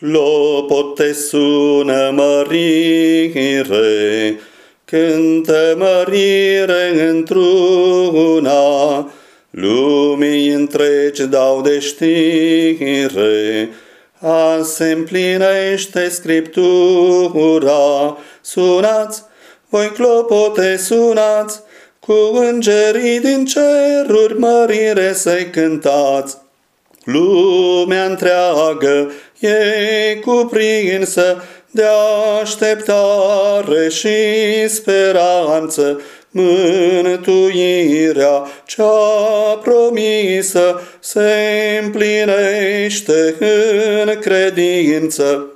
Clopote sună mărire, cântă mărire într-una, lumii întregi dau de știre, a se împlinește Scriptura. Sunați, voi clopote sunați, cu îngerii din ceruri mărire să-i cântați. Lumea întreagă e cuprinsă de așteptare și speranță, mântuirea cea promisă se împlinește în credință.